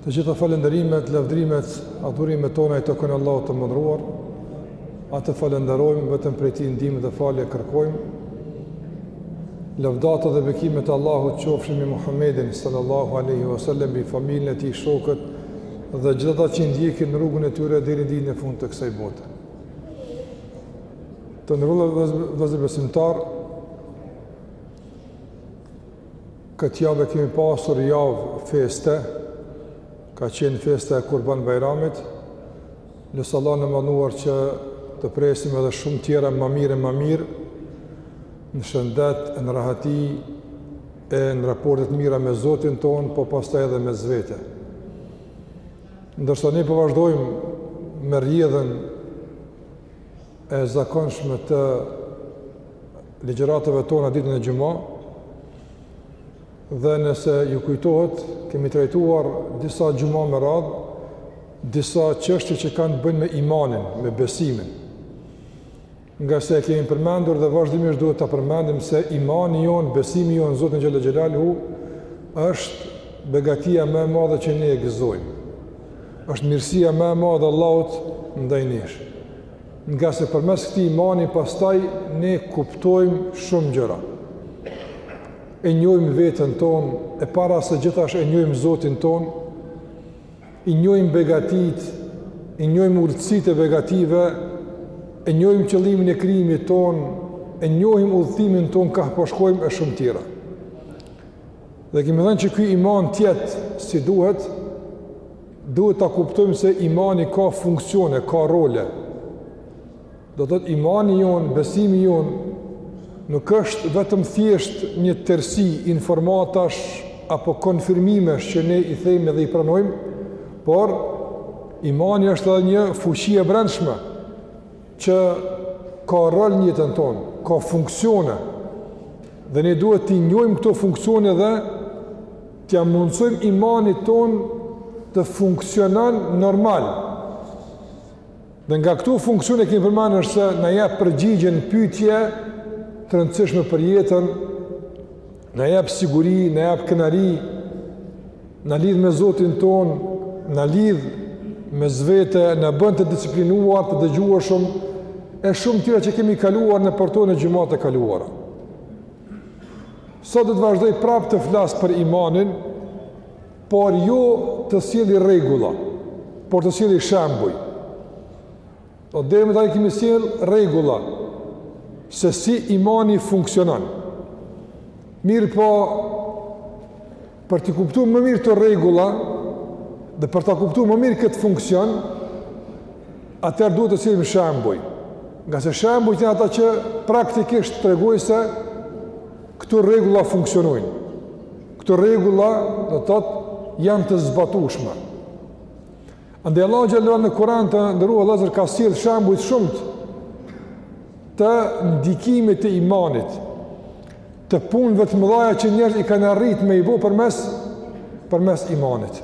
Të gjitha falënderimet, lavdrimet, adhurimet tona i takojnë Allahut të madhëruar, atë falënderojmë, vetëm prej tij ndihmë dhe falje kërkojmë, lavdata dhe bekimet e Allahut qofshin mbi Muhammedin sallallahu aleyhi wasallam, mbi familjen e tij shokët dhe gjithë ata që ndjekin rrugën e tyre deri në ditën e fundit të kësaj bote. Të nderuar vëllezër besimtarë, Këtë javë kemi pasur javë feste, ka qenë festa e Kurban Bajramit, lusim Allahun e madhëruar që të presim edhe shumë tjera ma mirë e ma mirë, në shëndet, në rahati, e në raporte të mira me Zotin tonë, po pastaj edhe mes vete. Ndërsa ne po vazhdojmë me rrjedhën e zakonshme të ligjëratave tona ditën e xhuma dhe nëse ju kujtohet kemi trajtuar disa xhuma me radhë disa çështje që kanë të bëjnë me imanin, me besimin ngase e kemi përmendur dhe vazhdimisht duhet ta përmendim se imani jonë, besimi jonë në Zotin xhele xhelaluhu është begatia më e madhe që ne e gëzojmë është mirësia më e madhe e Allahut ndaj nesh Ngase përmes këtij imani pastaj ne kuptojmë shumë gjëra. E njohim veten tonë, e para se gjithash e njohim Zotin tonë, i njohim begatitë, i njohim urtësitë e begative, e njohim qëllimin e krijimit tonë, e njohim udhëtimin tonë kah po shkojmë e shumë tjera. Dhe kemi thënë që ky iman të jetë si duhet, Duhet ta kuptojmë se imani ka funksione, ka role. Do të thotë imani jonë, besimi jonë nuk është vetëm thjesht një tërësi informatash apo konfirmimesh që ne i themi dhe i pranojmë, por imani është edhe një fuqi e brendshme. që ka rol në jetën tonë, ka funksione, dhe ne duhet t'i njojmë këto funksione dhe t'ia mundësojmë imanit tonë të funksionon normal. Dhe nga këto funksione kemi përmendur se na jep përgjigje në pyetje të rëndësishme për jetën, na jep siguri, na jep krenari, Na lidh me Zotin tonë, na lidh mes vete, na bën të disiplinuar, të dëgjueshëm e shumë tjera që kemi kaluar nëpër to në xhumatë e kaluara. Sot do të vazhdoj prapë të flas për imanin, por jo të sjelli rregulla, por të sjelli shembuj. Do deri më tani kemi sjellë rregulla se si imani funksionon. Mirëpo, Për t'i kuptu më mirë këto rregulla dhe për ta kuptu më mirë këtë funksion, atëherë duhet të sjellim shembuj. Ngase shembujt janë ata që praktikisht tregojnë se këto rregulla funksionojnë. Këto rregulla, do të thotë, janë të zbatushme. Andaj Allahu xhel-le ve ala në Kur'an të nderuar vëllezër ka sjellë shembuj të shumtë të ndikimit të imanit, të punëve të mëdha që njerëzit i kanë arritë me i bë përmes përmes imanit.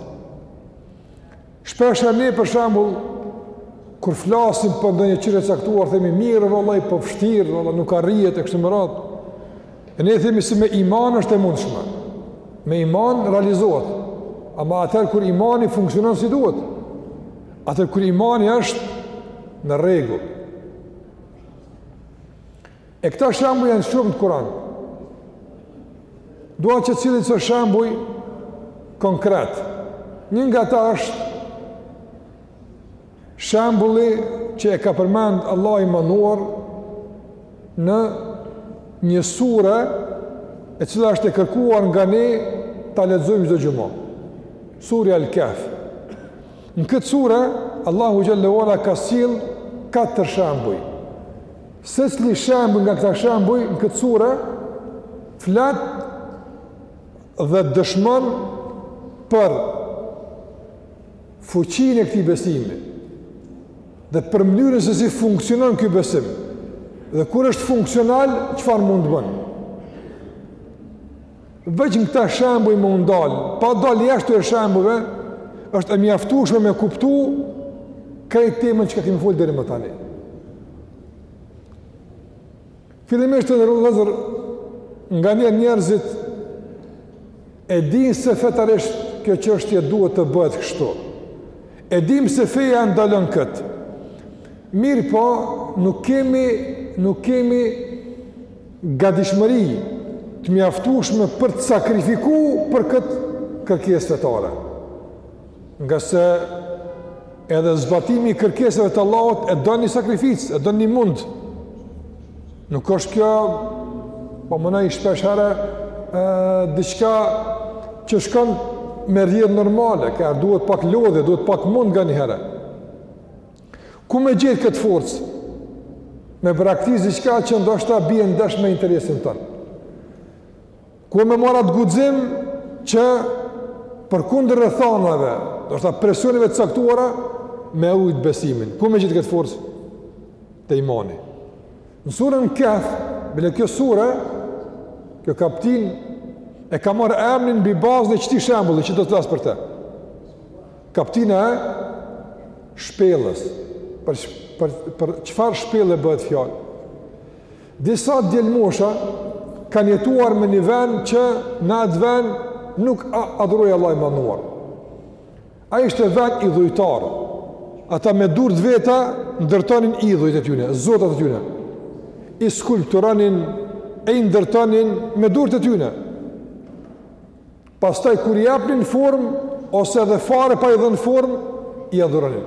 Shpesh ne për shembull kur flasim për ndonjë çështje të caktuar themi mirë vallahi po vështirë, vallahi nuk arrihet e kështu me radhë. E ne themi se me iman është e mundshme. Me iman realizohet. Ama atëherë kur imani funksionon si duhet, atëherë kur imani është në rregull. E këta shembuj janë shumë te Kur'ani. Dua që t'i sjellim disa shembuj konkretë. Një nga ta është Shembulli që e ka përmend Allahu i Madhëruar në një sure e cila është e kërkuar nga ne ta lexojmë çdo xhuma. Surja Al-Kahf. Në këtë sure Allahu xhel-le ve ala ka sjellë katër shembuj. Secili shembull nga këta shembuj në këtë sure flet dhe dëshmon për fuqinë e këtij besimi dhe për mënyrën se si funksionon ky besim. Dhe kur është funksional, çfarë mund të bën? Veç në këta shembuj me u ndalë, pa dalë jashtë këtyre shembujve, është e mjaftueshme me kuptu krejt temën që kemi folë deri më tani. Fillimisht të nderuar vëllezër, nganjëherë njerëzit e dinë se fetarisht kjo çështje duhet të bëhet kështu. E dimë se feja na ndalon këtë. Mirëpo, nuk kemi, nuk kemi gadishmëri të mjaftushme për të sakrifiku për këtë kërkesë fetare. Ngase edhe zbatimi i kërkesave të Allahut e do një sakrificë, e do një mund. Nuk është kjo, domethënë shpeshherë, diçka që shkon me rrjedhë normale, ka duhet pak lodhje, duhet pak mund nganjëherë. Ku me gjetë këtë forcë? Me braktisë diçka që ndoshta bie ndesh me interesin tonë. Ku me marrë atë guxim që përkundër rrethanave, do të thotë presioneve të caktuara me rujt besimin. Ku me gjetë këtë forcë te imani? Në surën Kehf, bile kjo sure, kjo kaptinë e ka marrë emnin mbi bazën e qeti shembulli që do të flas për të. Kaptina e shpellës. Për për për çfarë shpelle bëhet fjalë? Disa djelmosha kanë jetuar në një vend që në atë vend nuk adhurohej Allahu i madhëruar. Ai ishte vend idhujtar. Ata me durt e veta ndërtonin idhujt e tyne, zotat e tyne. I skulpturonin e i ndërtonin me durt e tyne. Pastaj kur i japnin formë, ose edhe fare pa i dhënë formë, i adhuronin.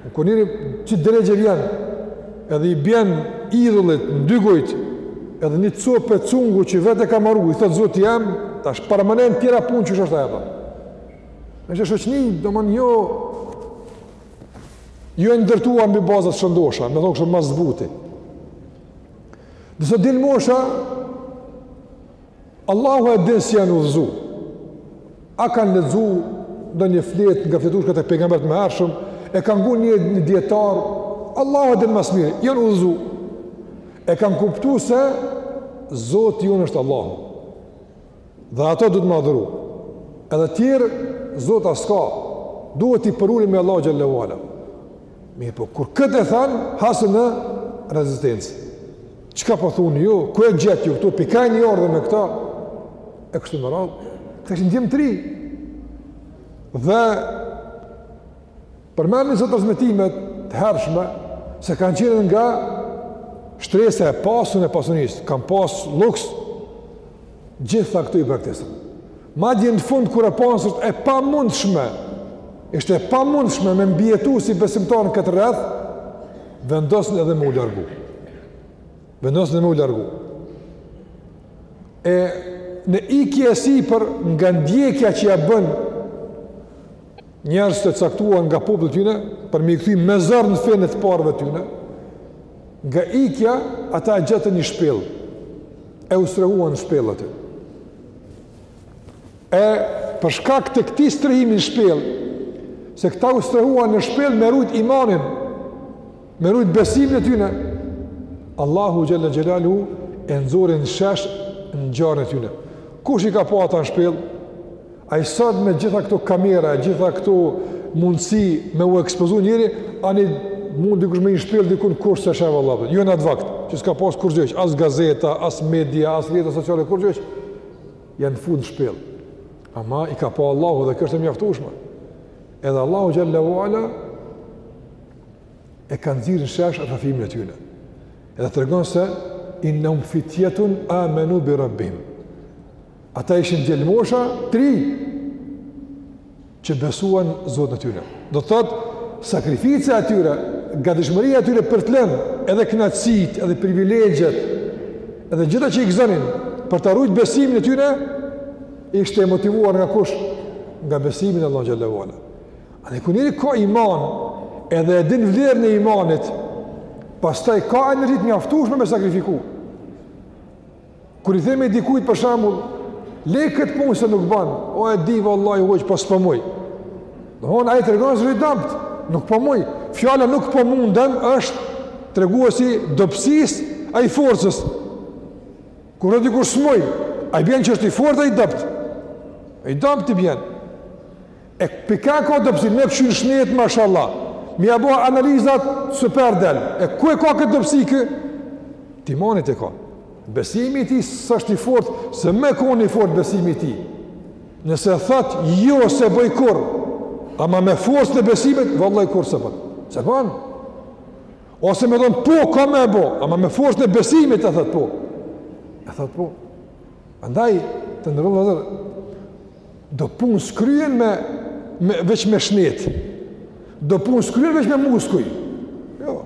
Po kur njeri që dregje vjen, edhe i bjen idhullit në dy gujtë, edhe një cope cungu që vetë e ka maru, i thotë zoti jem, tash paramendoni tjera punë qysh është e pa. Një shoqni, domethënë, jo, jo e ndërtuar mbi baza të shëndosha, me thonë kështu ma së buti. Disa djelmosha, Allahu e din si janë udhëzu. A kanë lexu ndonjë fletë nga fletushkat e pejgamberëve të mëhershëm, e kanë ngu një, një djetar, Allahu e din ma s'miri, janë udhëzu. E kanë kuptu se Zoti jonë është Allahu. Dhe ato duhet me adhuru. Edhe tjetër Zot s'ka, duhet t'i përulemi Allahut Xhele ue Ala. Mirëpo, kur këtë e thanë, hasën në rezistencë. Çka po thuni ju, ku e gjetët ju këtë, pi kah keni ardhë me këta, e kështu me radhë, këta ishin djem të ri. Dhe, përmendin disa transmetime të hershme, se kanë qenë nga shtresa e pasun e pasunisë, kanë pasë luks, Gjitha këto i braktisën. Madje në fund kur e panë se është e pamundshme, ishte e pamundshme me mbijetu si besimtar në këtë rreth, vendosën edhe me u largu. Vendosën edhe me u largu. E në ikje e sipër nga ndjekja që ia bënë njerëz të caktuar nga populli i tyne, për me i kthy me zor në fenë e të parëve të tyne, nga ikja ata e gjetën një shpellë. e u strehuan në shpellë aty. E për shkak të këtij strehimi në shpellë, se këta u strehuan në shpellë me rujt imanin, me rujt besimin e tyne. Allahu xhele xhelaluhu e nxori në shesh ngjarjen e tyne. Kush i ka pa ata në shpellë? Ai sot me gjitha këto kamera, gjitha këto mundësi me u ekspozu njeri, ani mund dikush me hi në shpellë dikun kush s'e sheh vallah, jo në atë vakt, që s'ka pas kurgjo hiç, as gazeta, as media, as rrjete sociale, kurgjo hiç, janë fut në shpellë. Ama i ka pa Allahu edhe kjo është e mjaftushme. Edhe Allahu xhelle ue ala e ka nxjerrë në shesh rrëfimin e tyne. Edhe tregon se, innehum fitjetun amenu bi rabbihim. Ata ishin djelmosha të ri që besuan Zotin e tyre. Do të thotë sakrifica e tyre, gatishmëria e tyre për të lënë edhe kënaqësitë, edhe privilegjet, edhe gjitha që i gëzonin për ta rujt besimin e tyre, ishte e motivuar nga kush? Nga besimi në Allahun xhelle ue ala. Edhe kur njeri ka iman, edhe e din vlerën e imanit. Pastaj ka energji të mjaftueshme me sakrifiku. Kur i themi dikujt për shembull, le këtë punë se nuk ban. O e di vallahi hoxhë po s'po muj. Domethonë ai tregon se i dobt, nuk po muj. Fjala nuk po mundem është tregues i dobësisë a i forcës. Kur thot dikush s'muj, a i bjen që është i fortë a i dobt. I dobt i bjen. E pika ka dobësi, me kqyr n'shnet mashallah, me ia bo analizat super del, e ku e ka këtë dobësi ky? Te imani e ka. Besimi i tij s'është i fort, se me kon i fort besimi i tij. Nëse thot, jo s'e boj kurrë, ama me forcë të besimit, vallahi kurrë s'e bon. S'e bon. Ose me thonë, po, kam me e bo, ama me forcë të besimit, e thot po. E thot po. Andaj, të nderuar dhe Do punë s'kryhen me, me veç me shnet. Do punë s'kryhen veç me muskuj. Jo.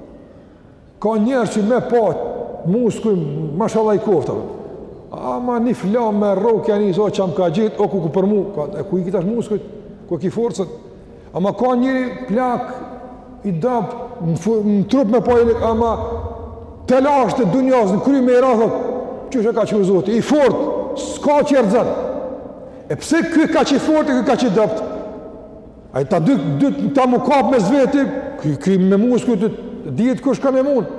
Ka njerëz që me pa muskuj, mashallah i koftë. Ama një flamë me rrok ja nis o ça më ka gjet, o kuku për mu, ka, e ku i ki tash muskuj, ku e ki forcën. Ama ka njeri plak i dobt në trup me pa i lig, ama telashet e dunjas në kry me i ra thot, qysh e ka çu Zoti, i fort, s'ka që e rrëzon. E pse ky kaq i fort e ky kaq i dobt? A këta dy, dy këta me u kap mes veti, ky, ky me muskuj dihet kush ka me mund.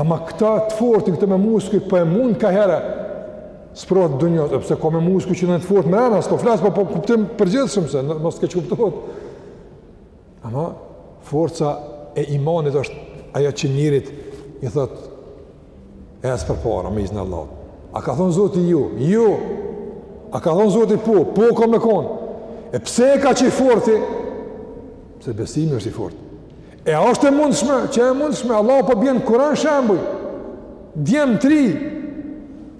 Ama këta të fortin, këta me muskuj, po e mund ka herë, sprovat e dunjas, e pse ka me muskuj që janë të fort me iman, s'po flas, po, po kuptim përgjithshëm se, në, mos të keqkuptohet. Ama, forca e imanit është ajo që njerit, i thot, ec përpara, me izn të Allahut. A ka thonë zoti jo, jo, a ka thonë zoti po, po ka me konë. E pse kaq i forti? Pse besimi është i fort. E a është e mundshme, që e mundshme, Allah po bjen n'Kuran shembuj, djem t'ri,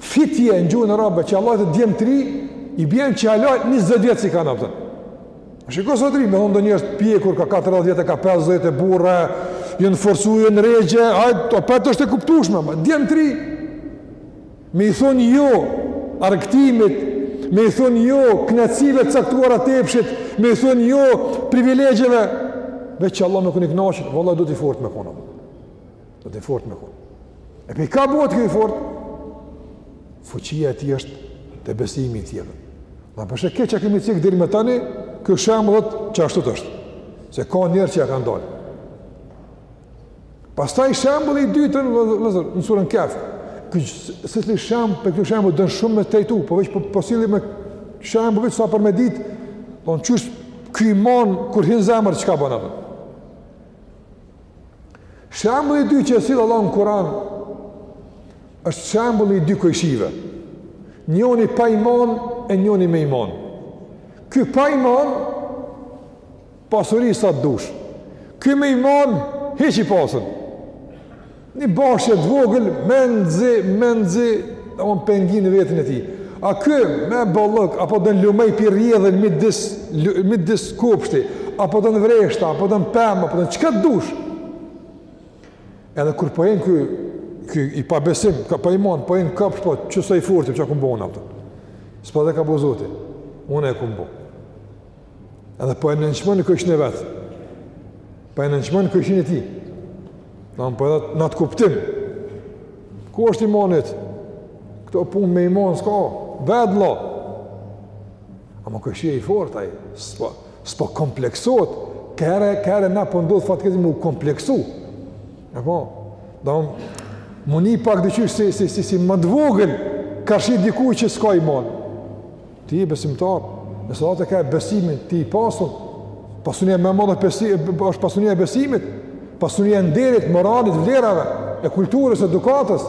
fitje në gjuhën arabe, që Allahu thotë djem t'ri, i bjen që hala njëzet vjet s'i kanë pëtën. Shiko sa t'ri, me thonë do njo është pjekur, ka 40 vjet, ka 50 e burra, janë forcu, janë regj, hajt, opet është e kuptushme, ama djem t'ri, Me i thonë jo argëtimit, me i thonë jo kënaqësive të caktuara të epshit, me i thonë jo privilegjeve, veç që Allahu me kenë i kënaqt, vlla, do ti i fortë me konë. Do ti i fortë me konë. E prej kah bëhet ky i fortë? Fuqia e tij është te besimi i tij. Ama për çka që kemi cekë deri më tani, ky shembull thotë që ashtut është. Se ka njerëz që ia kanë dalë. Pastaj shembulli i dytë vllezër, në suren Kehf. Secili shembull, prej këtyre shembujve don shumë me të trajtu, po veç po, po silli me shembull veç sa për me ditë, pra qysh ky iman kur hin n'zemër çka bën atë. Shembulli i dytë që e sjell Allahu në Kur'an, është shembulli i dy kojshive. Njoni pa iman e njoni me iman. Ky pa iman, Pasuri sa të dush. Ky me iman, hiç i pasur. Një bashçe të vogël, menzi, menzi, dhe më pengin në veten e tij. A ky me bollëk, a po don lumenj po rrjedhin n'midis, midis kopshtit, a po don vreshta, a po don pemë, a po don çka të dush. Edhe kur po hin ky, ky i pabesim, ky pa iman, po hin n'kopsht, po thotë sa i fortë jam, çka kom bo unë po thotë. S'po thotë e ka bo Zoti, unë e kom bo. Edhe po e nënçmon kojshinë e vet. Po e nënçmon kojshinë e tij. Do të thotë në atë kuptim. Ku është imani yt? Këto punë me iman s'ka, vllo. Ama kojshia i fortë, ai, s'po, s'po kompleksohet, herë-herë na po ndodh fatkeqësisht me u kompleksu. E po, do me u ni pak diqysh si, si, si, si, si ma t'vogël, karshi dikujt që s'ka iman. Ti je besimtar, nëse Allah të ka e besimin, ti je i pasur, pasunia ma e madhe, besa, është pasunia e besimit, pasunia e nderit, moralit, vlerave, e kulturës, edukatës.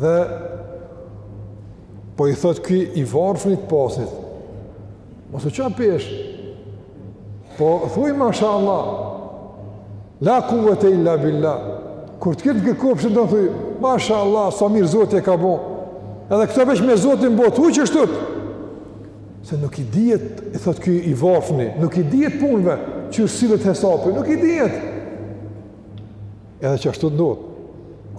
Dhe, po i thotë ky i varfni t'pasnit, Mos u ço peshë. Po thuj mashallah. La kuvvete illa billah. Kur ta këqyr kopshtin tond thuj, mashallah, sa mirë Zoti e ka bo. Edhe këto veç me Zotin bo, thuj qashtut. Se nuk i dihet, i thotë ky i varfni, nuk i dihet punëve, qysh sillet hesapi, nuk i dihet. Edhe qashtut ndodh.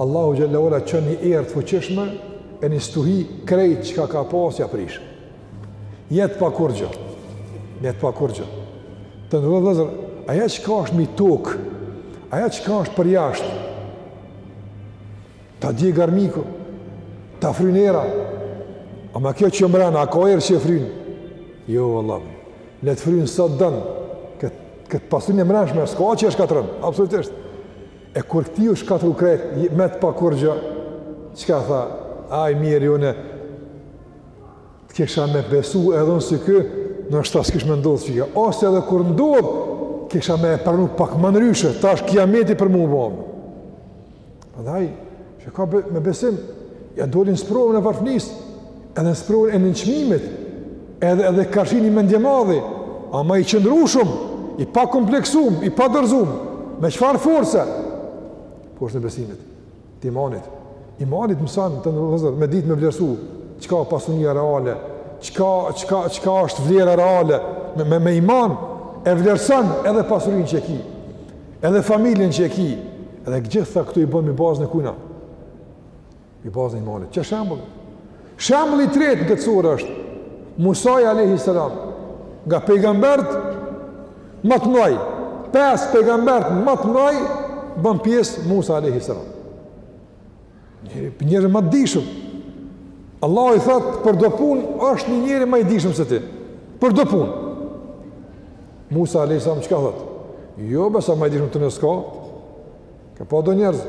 Allahu Xhelle ue Ala çon një erë të fuqishme, e një stuhi krejt çka ka pas ia prish. Jet pa kurgjë. Jet pa kurgjë. Të nderut vllazër, ajo çka është mi tokë, ajo çka është përjashtë, ta djeg armiku, ta fryn era, ama kjo që o mrena, a ka erë që e fryn? Jo, vallah, le të fryn sa të don, këtë, këtë pasuni e mrenshme, s'ka që e shkatërron, absolutisht. E kur këtij u shkatërru krejt, met pa kurgjë, çka tha, ah i mjeri unë, Të kisha me besu edhe unë si ky, noshta s'kish me ndodhë çka. Ose edhe kur ndodh, kisha me e pranu pak më ndryshe, tash kijameti për mu u bë. Prandaj, çka be, me besim, ia doli n'sprovën e varfnisë, edhe n'sprovën e nënçmimit, edhe, edhe karshi ni mendjemadhi, ama i qëndrushëm, i pakompleksum, i padorzum, me çfarë force, forcën e besimit. Të imanit. Imani t'mëson, të nderut vllazër, me ditë me vlerësu, çka pasunia reale, çka, çka, çka është vlera reale, me, me, me iman, e vlerëson edhe pasurinë që e ki, edhe familjen që e ki, edhe gjitha këto i bon mi bazën e kujna, mi bazën e imanit. Qe shembull, Shembulli i tretë në këtë sure është Musai alejhi selam, nga pejgamberët më të mëdhej, pesë pejgamberët më të mëdhej bën pjesë Musa alejhi selam. Njerëz më të dishëm. Allahu i thotë për do punë është një njeri më i dishëm se ti. Për do punë. Musa alejhi selam çka thotë? Jo, besa më i dishëm se unë s'ka, Ke pa do njerëz,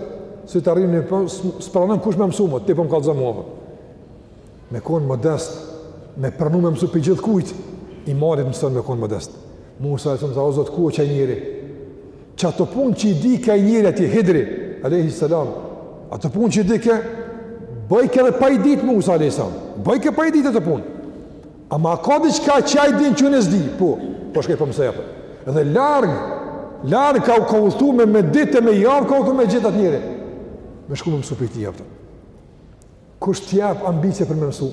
si të arrinë, po, s'pranon kush me mësu, mo, ti po më kalëzë mua, po. Me konë modest, me pranu me mësu prej gjithkujt, imani t'mëson me konë modest. Musa alejhi selam tha, o Zot, ku o qaj njeri? Qato punë që i dike ai njeri aty, Hidri, alejhi selam, ato punë që i dike, bojke edhe pa i ditë Musa, alejhi selam, bojke pa i ditë ato punë. Ama a ka diçka që ai din që unë s'e di? Po, po shkoj po mësoj atë. Dhe larg, larg ka u ka udhëtu me, me ditë e me javë ka udhëtu me gjetë atë njeri. Me shku me mësu prej tij, apo. Kush t'jep ambicje për me mësu?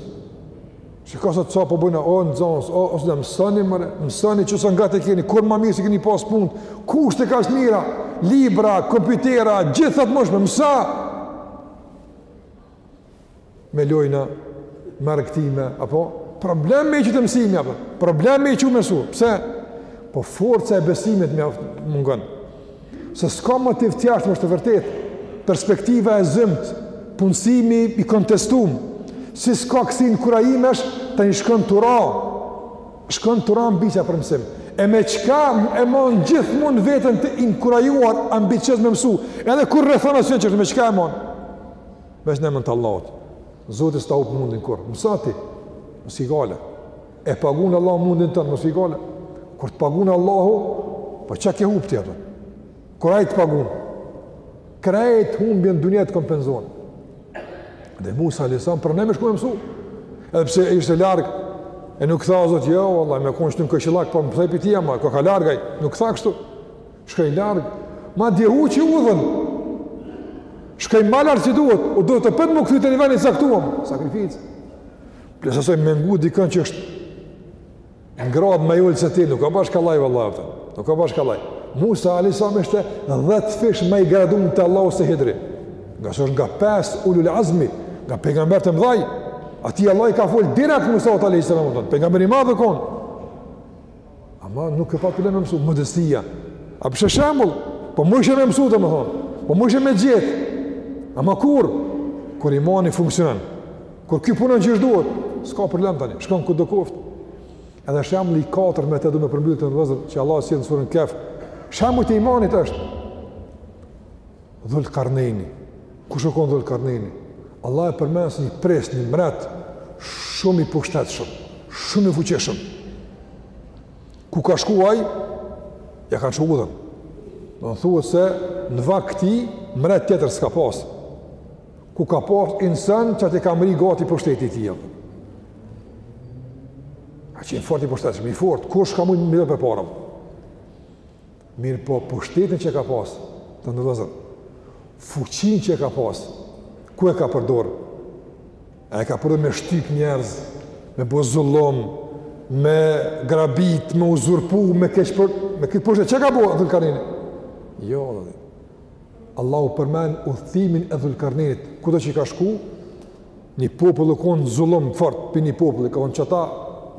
Çka sot sa po bëjnë, o nxonës, o, o mësoni more, mësoni se ngat e keni, kurrë ma mirë s'i keni pas punët, kushte ka të mira, libra, kompjutera, gjitha të munshme, mësa, me lojna, me argëtime, apo? Problem me i qitë te mësimi, apo? Problem me i çu me mësu, pse? Po forca e besimit i mungon. Se s'ka motiv t'jashtëm, është e vërtetë, perspektiva e zymtë, punësimi i kontestum, si s'ka kësi inkurajimesh, tani shkon tu ra, shkon tu ra ambicja për mësim. E me çka e man gjithmonë veten të inkurajuar ambicioz me mësu, edhe kur rrethana s'o qashtu, me çka e man? Veç në emër të Allahut. Zoti s'ta hup mundin kurrë. Mëso ti. Mos ki gajle. E pagun Allahu mundin tënd, mos ki gajle. Kur të pagun Allahu, po çka ke hup tjetër? Kur ai të pagun, krejt humbjen e dunjas ta kompenzon. Dhe Musa alayhisalam prap e me shku me mësu. Edhe pse ishte larg, e nuk tha Zot, jo, valla, me kon shtu komshillak, po me shpi ti ama, koka larg ai. Nuk tha kështu. Shkoi larg, madje huqi udhën. Shkoi ma larg se duhet, u desht apet me u kthy te veni i caktuam. Sakrificë. Plus asaj me ngu dikon që është në gradë ma i ulët se ti, nuk o bash kollaj, vallahi, nuk o bash kollaj. Musa alejhi selam ishte dhetë fish ma i gradum te Allahu se Hidri. Ngase është nga pesë ulul azmi, nga pejgamberët e mdhaj, atij Allahu i ka folë direkt Musa alejhi selam, pejgamber i madh u konë. Ama nuk e pa problem me mësu, modestia. A po e sheh shembull, po mujshe me mësu, domethonë, po mujshe me gjetë. Ama kur, kur imani funksionon, kur ky punon qysh duhet, s'ka problem tani, shkon kudo koftë. Edhe shembulli i katërt me të du me e përmbyllë, të nderum vllazën, që Allahu sjell në suren Kehf, shembujt të imanit është. Dhul-Karnejni Kush o konë Dhul-Karnejni? Allah e përmend si një prijës, një mret, shumë i pushtetshëm, shumë i fuqishëm. Ku ka shku ai, ja kanë lshu udhën. Domethonë se në vakt të tij, mret tjetër s'ka pasë. Ku ka pasë insan qaty ka mrri gati pushteti i tij. Ka qenë i fort, i pushtetshëm, i fort, kush ka mujtë me i nejt përpara? Mirëpo pushtetin që ka pas, të nderum vllazën, fuqin që ka pas, ku e ka përdorë? A e ka përdorë me shtyp njerëz, me bo zullum, me grabit, me uzurpu, me keqëpër, me këtë pushtet, që ka bo, Dhulkarnejni? Jo, dhe dhe. Allahu përmend udhëtimin e Dhulkarnejnit, kudo që ka shku, një popull u ankonë zullum fort pi një populli, ka thonë qëta,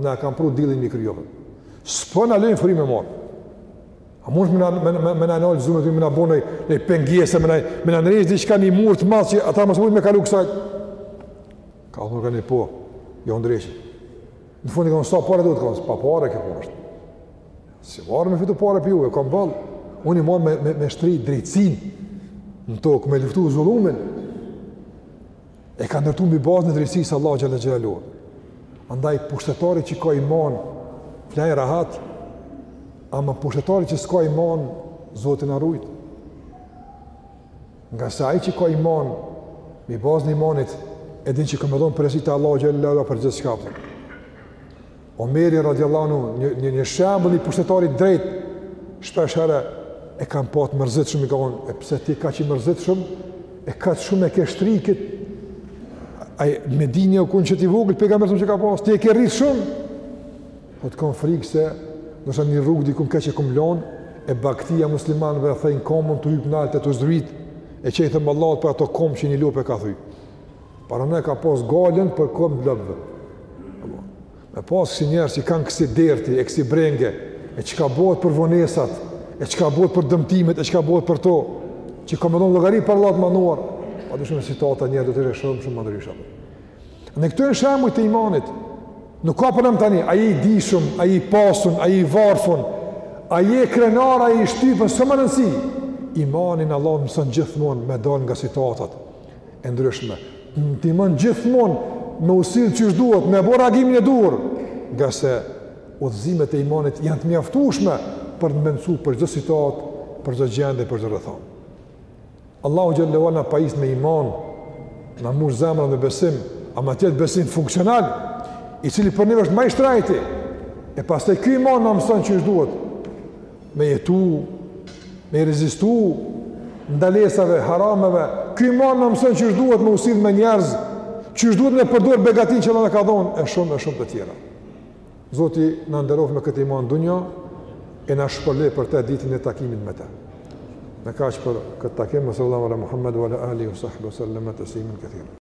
na e kanë pru diellin mi kryve. S'po na lojnë frymë me marrë. A mun me na me na nal zullumet, me na bo noj pengesë, me na me na ndreq diçka një mur të madhë që ata mos mund me kalu ksajt. Ka thonë Dhulkarnejni po, ju ndreqi. Në fund i kanë thonë sa pare duhet, ka thonë pa pare kjo punë është. S'i vara me fitu pare për juve, s'kam dalë. Unë jam ardhë me, me, me shtri drejtsin në tokë, me luftu zullumin. E ka ndërtu mbi bazën e drejtsisë së Allahut Xhele Xhelaluhu. Andaj, pushtetari që ka iman, flej rahat, ama pushtetari që s'ka iman, Zoti na rujt. Ngase ai që ka iman, me bazën e imanit, e din që ka me dhënë përgjegjësi te Allahu xhele ve ala për gjithçka bën. Omeri radijallahu anhu, një, një, një shembull i pushtetarit të drejtë, shpeshherë e kanë pa t'mërzitshëm, i kanë thonë, e pse ti kaq i mërzitshëm, e kaq shumë e ke shtri këtë, ai Medine u konë qytet i vogël, Pejgamberi alejhi selam që ka pasë, ti e ke rritë shumë, Thotë kam frikë se nëse një rrugë dikun keq e kom lënë e bagëtia e muslimanëve then komën tu hyp nalt e tu zbrit e çka i thom Allahut për atë komë që një lopë ka thy. Para ne ka pas gajlen për komë t'lopëve. Me pas kësi njerëz që kanë kësi derti e kësi brenge e çka bëhet për vonesat e çka bëhet për dëmtimet e çka bëhet për to që kanë me dhonë llogari para Allahut t'Madhëruar. Pa dyshim situata njerëz do të ishte shumë më ndryshe. Këto janë shembuj të imanit. Nuk ka problem tani, a je i dishëm, a je i pasun, a je i varfun, a je krenar, a je i shtypun, s'është me rëndësi. Imani n'Allah na mëson gjithmonë me dal nga situatat e ndryshme. Të ndihmon gjithmonë me u sjellë qysh duhet, me bo reagimin e duhur. Ngase udhëzimet e imanit janë të mjaftueshme për të na mësu për çdo situatë, për çdo gjendje dhe për çdo rrethanë. Allahu xhele ve ala na pajis me iman, na mbush zemrën me besim, ama të jetë besim funksional, i cili për ne është ma i shtrejti. E pastaj ky iman na mëson qysh duhet me jetu, me i rezistu ndalesave, harameve. Ky iman na mëson qysh duhet me u sjellë me njerëz, qysh duhet me përdor begatinë që Allahu na ka dhënë e shumë e shumë të tjera. Zoti na nderoftë me këtë iman në dunja e na shpërbleftë për të ditën e takimit me të. Me kaq për këtë takim wa sallallahu ala Muhammed wa ala alihi wa sahbihi wa sallam tasliman kathira.